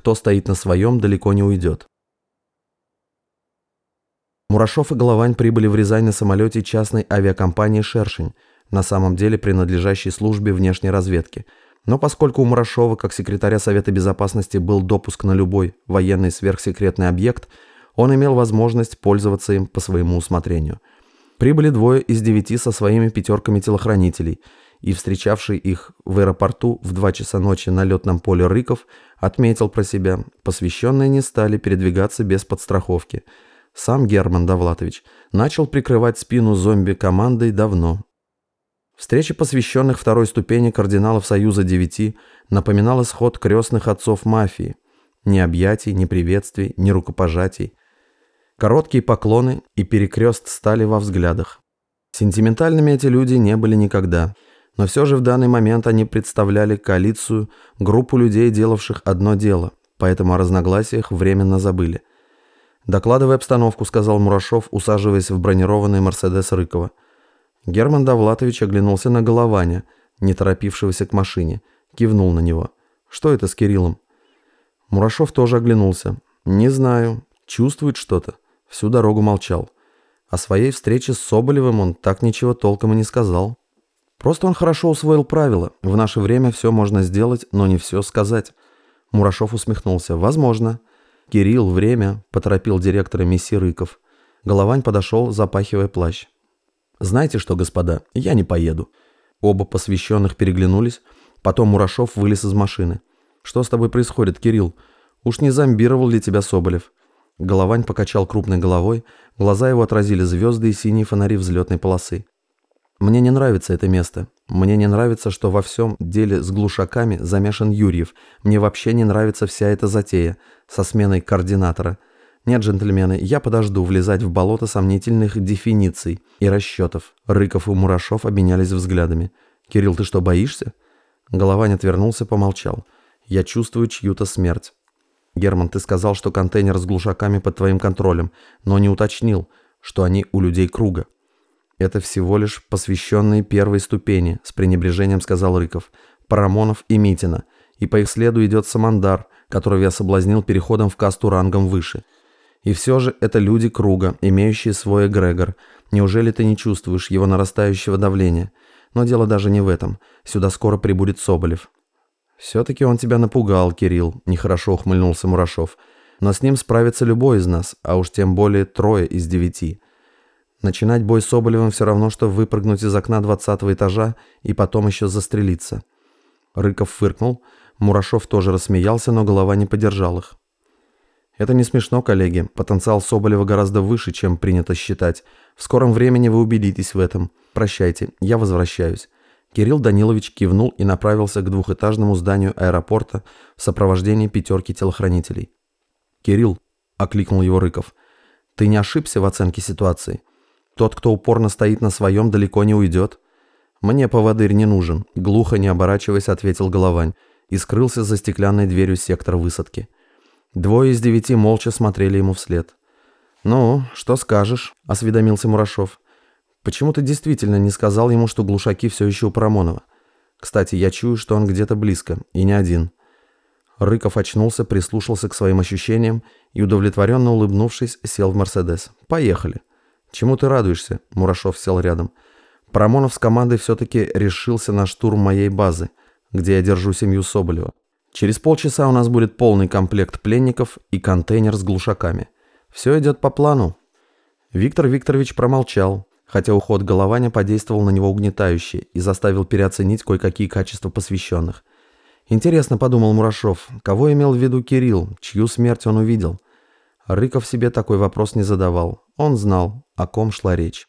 кто стоит на своем, далеко не уйдет. Мурашов и Головань прибыли в Рязань на самолете частной авиакомпании «Шершень», на самом деле принадлежащей службе внешней разведки. Но поскольку у Мурашова, как секретаря Совета Безопасности, был допуск на любой военный сверхсекретный объект, он имел возможность пользоваться им по своему усмотрению. Прибыли двое из девяти со своими пятерками телохранителей, и встречавший их в аэропорту в 2 часа ночи на летном поле Рыков отметил про себя, посвященные не стали передвигаться без подстраховки. Сам Герман Давлатович начал прикрывать спину зомби командой давно. Встреча посвященных второй ступени кардиналов Союза Девяти напоминала сход крестных отцов мафии. Ни объятий, ни приветствий, ни рукопожатий. Короткие поклоны и перекрест стали во взглядах. Сентиментальными эти люди не были никогда, но все же в данный момент они представляли коалицию, группу людей, делавших одно дело, поэтому о разногласиях временно забыли. «Докладывай обстановку», — сказал Мурашов, усаживаясь в бронированный «Мерседес» Рыкова. Герман Давлатович оглянулся на Голованя, не торопившегося к машине, кивнул на него. «Что это с Кириллом?» Мурашов тоже оглянулся. «Не знаю. Чувствует что-то». Всю дорогу молчал. О своей встрече с Соболевым он так ничего толком и не сказал. Просто он хорошо усвоил правила. В наше время все можно сделать, но не все сказать. Мурашов усмехнулся. «Возможно». «Кирилл, время», – поторопил директора Месси Рыков. Головань подошел, запахивая плащ. «Знаете что, господа, я не поеду». Оба посвященных переглянулись. Потом Мурашов вылез из машины. «Что с тобой происходит, Кирилл? Уж не зомбировал ли тебя Соболев?» Головань покачал крупной головой, глаза его отразили звезды и синие фонари взлетной полосы. «Мне не нравится это место. Мне не нравится, что во всем деле с глушаками замешан Юрьев. Мне вообще не нравится вся эта затея со сменой координатора. Нет, джентльмены, я подожду влезать в болото сомнительных дефиниций и расчетов». Рыков и Мурашов обменялись взглядами. «Кирилл, ты что, боишься?» Головань отвернулся, помолчал. «Я чувствую чью-то смерть». Герман, ты сказал, что контейнер с глушаками под твоим контролем, но не уточнил, что они у людей круга. Это всего лишь посвященные первой ступени, с пренебрежением сказал Рыков. Парамонов и Митина. И по их следу идет Самандар, которого я соблазнил переходом в касту рангом выше. И все же это люди круга, имеющие свой эгрегор. Неужели ты не чувствуешь его нарастающего давления? Но дело даже не в этом. Сюда скоро прибудет Соболев. «Все-таки он тебя напугал, Кирилл», – нехорошо ухмыльнулся Мурашов. «Но с ним справится любой из нас, а уж тем более трое из девяти. Начинать бой с Соболевым все равно, что выпрыгнуть из окна двадцатого этажа и потом еще застрелиться». Рыков фыркнул, Мурашов тоже рассмеялся, но голова не поддержал их. «Это не смешно, коллеги. Потенциал Соболева гораздо выше, чем принято считать. В скором времени вы убедитесь в этом. Прощайте, я возвращаюсь». Кирилл Данилович кивнул и направился к двухэтажному зданию аэропорта в сопровождении пятерки телохранителей. «Кирилл», – окликнул его Рыков, – «ты не ошибся в оценке ситуации? Тот, кто упорно стоит на своем, далеко не уйдет». «Мне поводырь не нужен», – глухо не оборачиваясь, ответил Головань и скрылся за стеклянной дверью сектора высадки. Двое из девяти молча смотрели ему вслед. «Ну, что скажешь?» – осведомился Мурашов. Почему ты действительно не сказал ему, что глушаки все еще у Парамонова? Кстати, я чую, что он где-то близко, и не один. Рыков очнулся, прислушался к своим ощущениям и, удовлетворенно улыбнувшись, сел в «Мерседес». «Поехали». «Чему ты радуешься?» Мурашов сел рядом. «Парамонов с командой все-таки решился на штурм моей базы, где я держу семью Соболева. Через полчаса у нас будет полный комплект пленников и контейнер с глушаками. Все идет по плану». Виктор Викторович промолчал, хотя уход Голованя подействовал на него угнетающе и заставил переоценить кое-какие качества посвященных. Интересно, подумал Мурашов, кого имел в виду Кирилл, чью смерть он увидел? Рыков себе такой вопрос не задавал. Он знал, о ком шла речь.